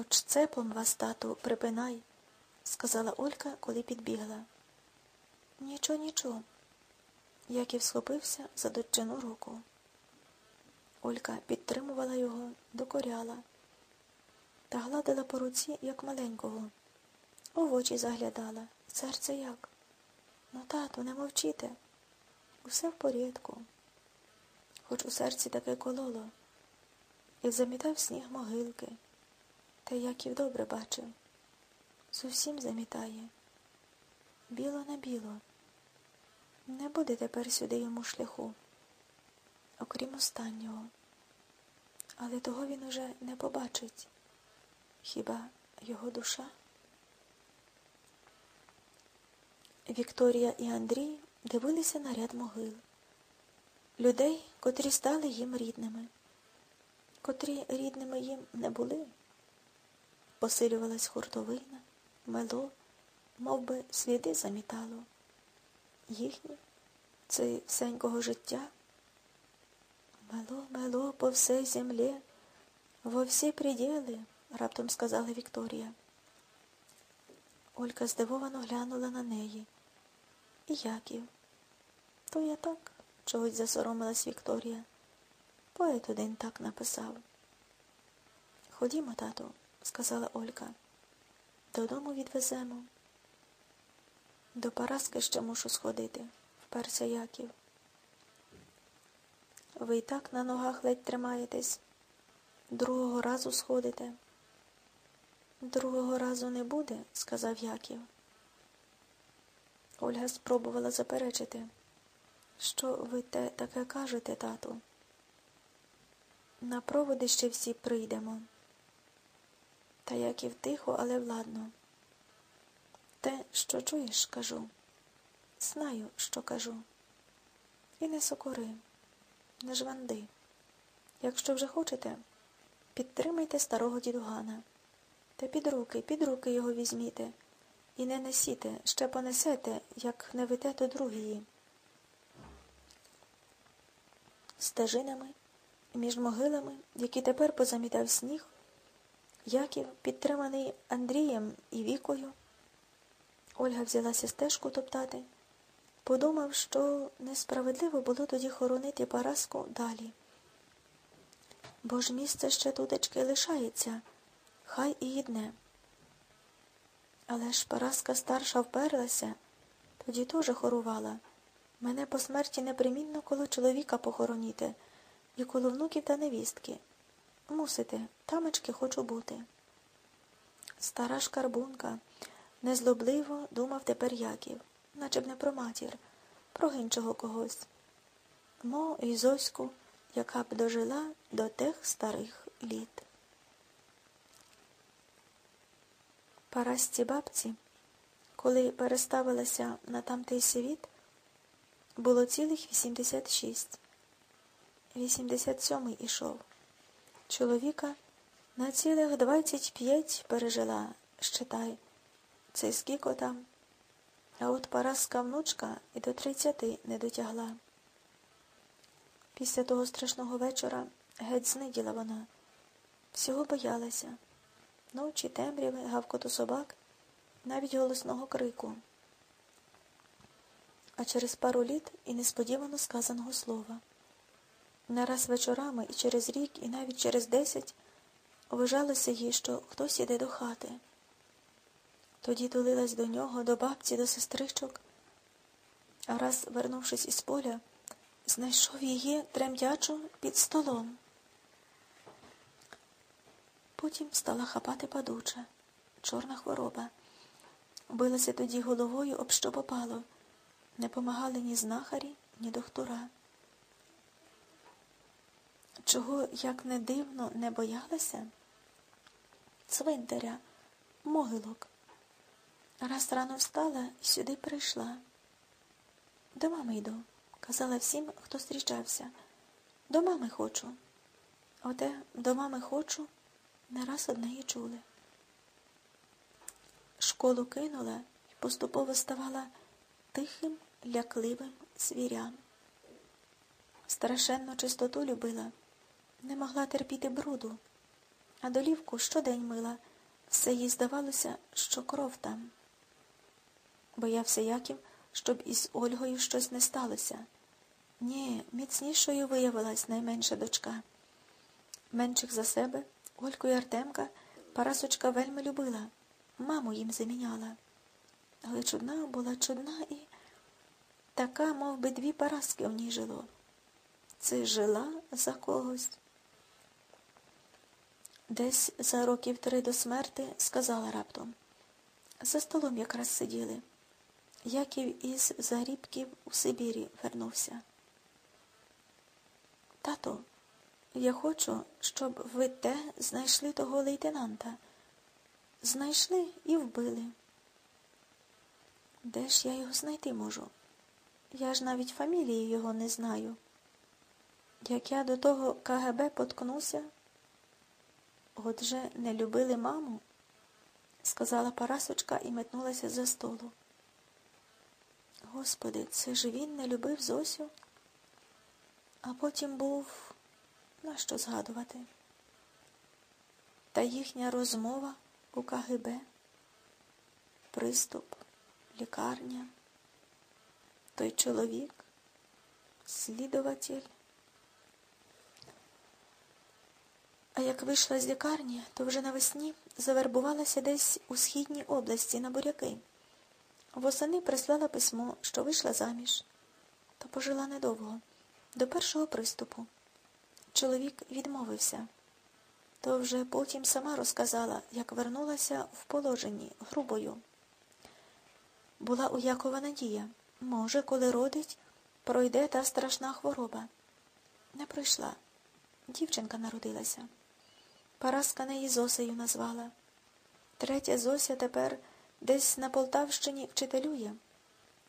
Хоч цепом вас, тату, припинай, сказала Олька, коли підбігла. Нічого, нічого. Яків схопився за дочину руку. Олька підтримувала його, докоряла та гладила по руці, як маленького. У очі заглядала. Серце як? Ну, тату, не мовчите. Усе в порядку. Хоч у серці таке кололо, як замітав сніг могилки. Та Яків добре бачив. Зовсім замітає. Біло на біло. Не буде тепер сюди йому шляху, окрім останнього. Але того він уже не побачить. Хіба його душа? Вікторія і Андрій дивилися на ряд могил, людей, котрі стали їм рідними, котрі рідними їм не були. Посилювалась хуртовина, мело, мов би сліди замітало. Їхні це всенького життя. Мело, мело по всей землі, во всі приділи, раптом сказала Вікторія. Олька здивовано глянула на неї. І Яків. То я так, чогось засоромилась Вікторія. Поет один так написав. Ходімо, тату, сказала Олька. Додому відвеземо. До Параски ще мушу сходити, вперся Яків. Ви і так на ногах ледь тримаєтесь, другого разу сходите. Другого разу не буде, сказав Яків. Ольга спробувала заперечити. Що ви те таке кажете, тату? На проводи ще всі прийдемо. Та Яків тихо, але владно. Те, що чуєш, кажу. Знаю, що кажу. І не сокори, не жванди. Якщо вже хочете, підтримайте старого дідугана. Та під руки, під руки його візьміте. І не несіте, ще понесете, як не вите то другії. Стежинами, між могилами, які тепер позамітав сніг, Яків, підтриманий Андрієм і Вікою, Ольга взялася стежку топтати, подумав, що несправедливо було тоді хоронити Параску далі. Бо ж місце ще тутечки лишається, хай і їдне. Але ж Параска старша вперлася, тоді теж хорувала. Мене по смерті непримінно коло чоловіка похороніти і коло внуків та невістки. Мусите, тамечки хочу бути. Стара шкарбунка, незлобливо думав тепер Яків, наче б не про матір, про іншого когось. Мо і Зоську, яка б дожила до тих старих літ. Парасті бабці, коли переставилася на тамтий світ, було цілих 86. 87-й ішов. Чоловіка на цілих 25 пережила, считай, це скільки там. А от Параска внучка і до 30 не дотягла. Після того страшного вечора геть зниділа вона, всього боялася ночі, темряви, гавкоту собак, навіть голосного крику. А через пару літ і несподівано сказаного слова. Нараз вечорами і через рік, і навіть через десять вважалося їй, що хтось іде до хати. Тоді тулилась до нього, до бабці, до сестричок, а раз, вернувшись із поля, знайшов її тремтячу під столом. Потім стала хапати падуча, чорна хвороба. Билася тоді головою, об що попало. Не помагали ні знахарі, ні доктора. Чого, як не дивно, не боялася? Цвинтаря, могилок. Раз рано встала і сюди прийшла. До мами йду, казала всім, хто зустрічався. До мами хочу. Оте до мами хочу не раз одне чули. Школу кинула і поступово ставала тихим, лякливим звірям. Страшенну чистоту любила, не могла терпіти бруду, а долівку щодень мила. Все їй здавалося, що кров там. Боявся Яків, щоб із Ольгою щось не сталося. Ні, міцнішою виявилась найменша дочка. Менших за себе, Ольку і Артемка, Парасочка вельми любила, маму їм заміняла. Але чудна була чудна і така, мов би, дві Параски в ній жило. Це жила за когось. Десь за років три до смерти сказала раптом. За столом якраз сиділи. Яків із Зарібків у Сибірі вернувся. Тато, я хочу, щоб ви те знайшли того лейтенанта. Знайшли і вбили. Де ж я його знайти можу? Я ж навіть фамілії його не знаю. Як я до того КГБ поткнуся, отже, не любили маму, сказала Парасочка і метнулася за столу. Господи, це ж він не любив Зосю, а потім був, нащо згадувати? Та їхня розмова у КГБ, приступ, лікарня, той чоловік, слідуватель. А як вийшла з лікарні, то вже навесні завербувалася десь у східній області на буряки. Восени прислала письмо, що вийшла заміж, та пожила недовго, до першого приступу. Чоловік відмовився, то вже потім сама розказала, як вернулася в положенні грубою. Була у Якова надія. Може, коли родить, пройде та страшна хвороба. Не пройшла. Дівчинка народилася. Параска неї Зосею назвала. Третя Зося тепер десь на Полтавщині вчителює.